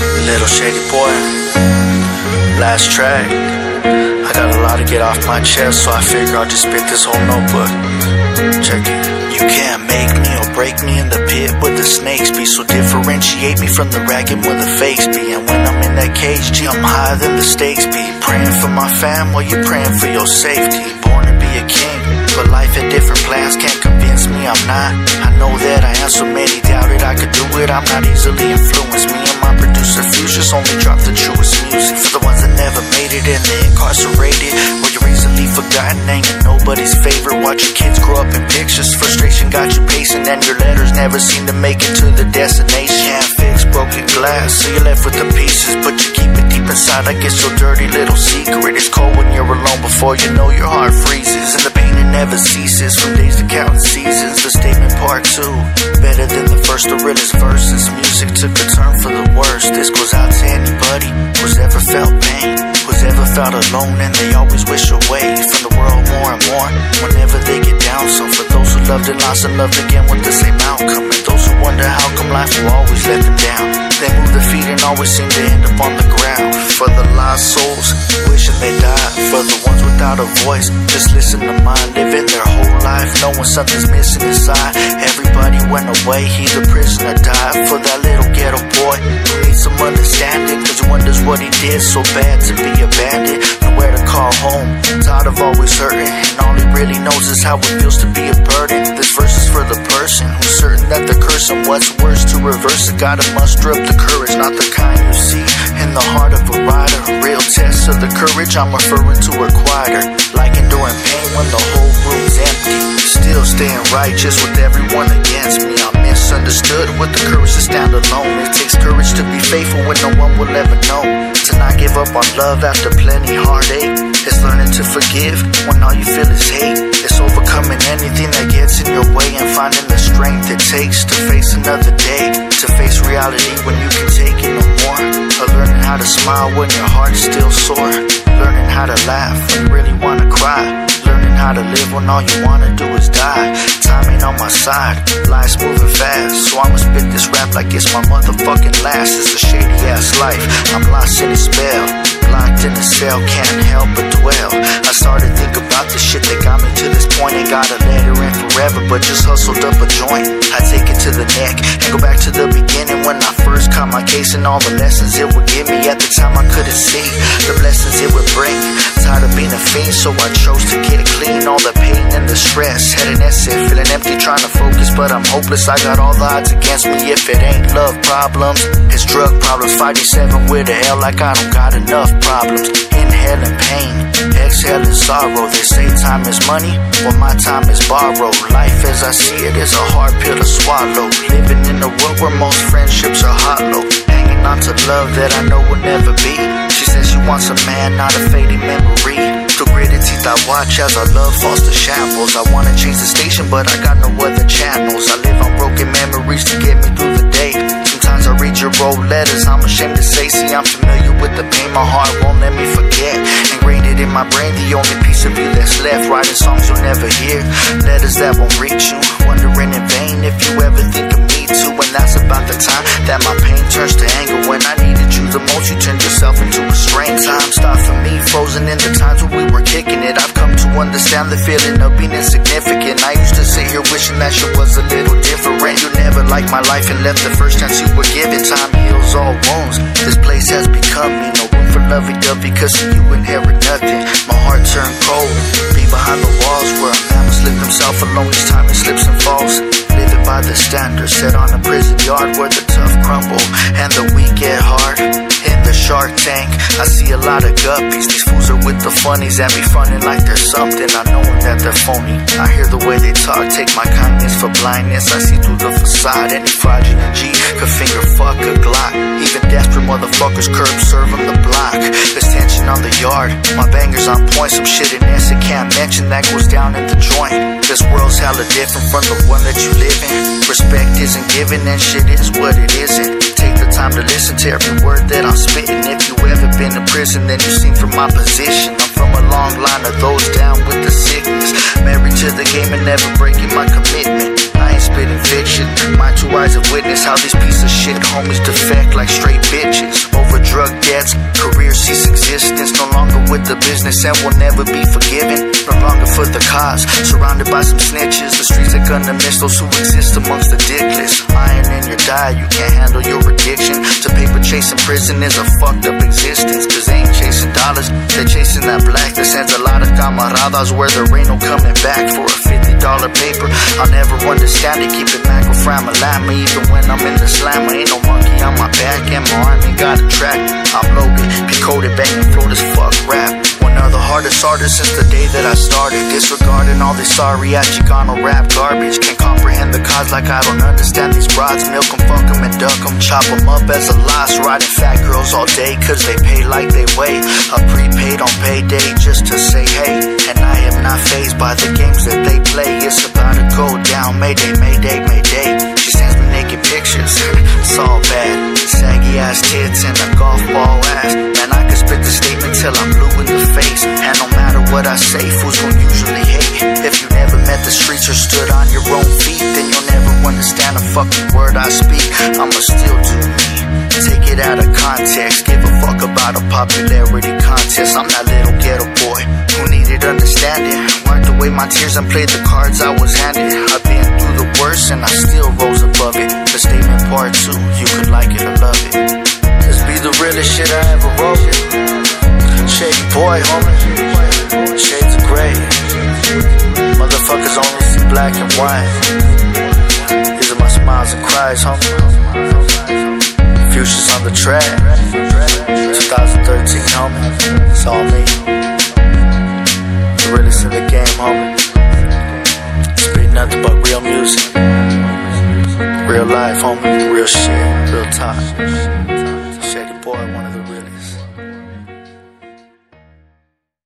Little Shady Boy, last track. I got a lot to get off my chest, so I figure I'll just spit this whole notebook. Check it. You can't make me or break me in the pit where the snakes be. So differentiate me from the ragged where the fakes be. And when I'm in that cage, G, I'm higher than the stakes be. Praying for my fam while you're praying for your safety. Born to be a king, but life had different plans. Can't convince me I'm not. I know that I am so many doubted I could do it. I'm not easily influenced. Me my producer Fuchsia's only drop the truest music. For the ones that never made it and the incarcerated. Or you're easily forgotten, ain't nobody's favorite. Watch your kids grow up in pictures. Frustration got you pacing, and your letters never seem to make it to the destination. Can't fix broken glass, so you're left with the pieces. But you keep it deep inside, I guess your dirty little secret. It's cold when you're alone before you know your heart freezes. And the pain it never ceases from days to counting seasons. The statement part two, better than the first, the realest verses. Music took a turn This goes out to anybody who's ever felt pain, who's ever felt alone, and they always wish away from the world more and more whenever they get down. So for those who loved and lost and loved again with the same outcome, and those who wonder how come life will always let them down, they move their feet and always seem to end up on the ground. For the lost souls wishing they died, for the ones without a voice, just listen to mine, knowing something's missing inside. Everybody went away, he's a prisoner, died for that little ghetto boy who needs some understanding, cause he wonders what he did so bad to be abandoned. Nowhere to call home, tired of always hurting, and all he really knows is how it feels to be a burden. This verse is for the person who's certain that the curse and what's worse to reverse it. Gotta muster up the courage, not the kind you see in the heart of a rider. Real test of the courage I'm referring to are quieter, like enduring pain when the whole room's empty. Still staying righteous with everyone against me. I'm misunderstood with the courage to stand alone. It takes courage to be faithful when no one will ever know. To not give up on love after plenty heartache. It's learning to forgive when all you feel is hate. It's overcoming anything that gets in your way and finding the strength it takes to face another day. To face reality when you can take it how to smile when your heart's still sore. Learning how to laugh when you really wanna cry. Learning how to live when all you wanna do is die. Time ain't on my side, life's moving fast. So I'ma spit this rap like it's my motherfucking last. It's a shady ass life, I'm lost in a spell. Locked in a cell, can't help but dwell. I started think about the shit that got me to this point. Ain't got a letter in forever, but just hustled up a joint. I take it to the neck and go back to the beginning when I first caught my case and all the lessons it would give me. At the time, I couldn't see the blessings it would bring. Tired of being a fiend, so I chose to get it clean. All the stress, head an essay, feeling empty, trying to focus, but I'm hopeless. I got all the odds against me. If it ain't love problems, it's drug problems. 5D7 with a hell like I don't got enough problems. Inhaling pain, exhaling sorrow. They say time is money, well, my time is borrowed. Life as I see it is a hard pill to swallow. Living in a world where most friendships are hollow. Hanging on to love that I know will never be. She says she wants a man, not a fading memory. Through gritted teeth, I watch as our love falls to shambles. I wanna change the station, but I got no other channels. I live on broken memories to get me through the day. Sometimes I read your old letters, I'm ashamed to say, see, I'm familiar with the pain my heart won't let me forget. Ingrained it in my brain, the only piece of you that's left. Writing songs you'll never hear, letters that won't reach you. Wondering in vain if you ever think of me too. And that's about the time that my pain turns to anger. When my life and left the first chance you were given. Time heals all wounds. This place has become me. No room for lovey dovey, cause you inherit nothing. My heart turned cold. Be behind the walls where a man must live himself alone each time he slips and falls. Living by the standards set on a prison yard where the crumble and the weak get hard. In the shark tank, I see a lot of guppies. These fools are with the funnies and be fronting like there's something. I know that they're phony. I hear the way they talk, take my kindness for blindness. I see through the facade. Any fraudulent G could finger fuck a Glock. Even desperate motherfuckers curb serve on the block. There's tension on the yard. My bangers on point. Some shit in S I can't mention that goes down in the joint. This world's hella different from the one that you live in. Respect isn't given and shit is what it isn't. Take the time to listen to every word that I'm spitting. If you ever been in prison, then you've seen from my position. I'm from a long line of those down with the sickness. Business and will never be forgiven. No longer for the cause, surrounded by some snitches. The streets are gonna miss those who exist amongst the dickless. Iron in your diet, you can't handle your addiction. To paper chasing prison is a fucked up existence. Cause they ain't chasing dollars, they're chasing that black that sends a lot of camaradas where there ain't no coming back for a fifty dollar paper. I'll never understand it, keep it macro from me even when I'm in the slammer. Ain't no monkey on my back, and my arm ain't got a track. I'm loaded, be coded, banging, float as fuck rap. Artists since the day that I started. Disregarding all this sorry ass Chicano rap garbage. Can't comprehend the cause like I don't understand these broads. Milk them, fuck them, and duck them. Chop them up as a loss. Riding fat girls all day cause they pay like they weigh. A prepaid on payday just to say hey. And I am not phased by the games that they play. It's about to go down. Mayday, mayday, mayday. She sends me naked pictures. it's all bad. Saggy ass tits and I say, fools gon' usually hate. If you never met the streets or stood on your own feet, then you'll never understand a fucking word I speak. I'ma still do me. Take it out of context. Give a fuck about a popularity contest. I'm that little ghetto boy who needed understanding. Wiped away my tears and played the cards I was handed. I've been through the worst and I still rose above it. The statement part two, you could like it or love it. This be the realest shit I ever wrote. Shady boy, homie. Shades of gray. Motherfuckers only see black and white. These are my smiles and cries, homie. Fuchsia's on the track. 2013, homie. It's all me. The realest in the game, homie. Spit nothing but real music. Real life, homie. Real shit. Real time.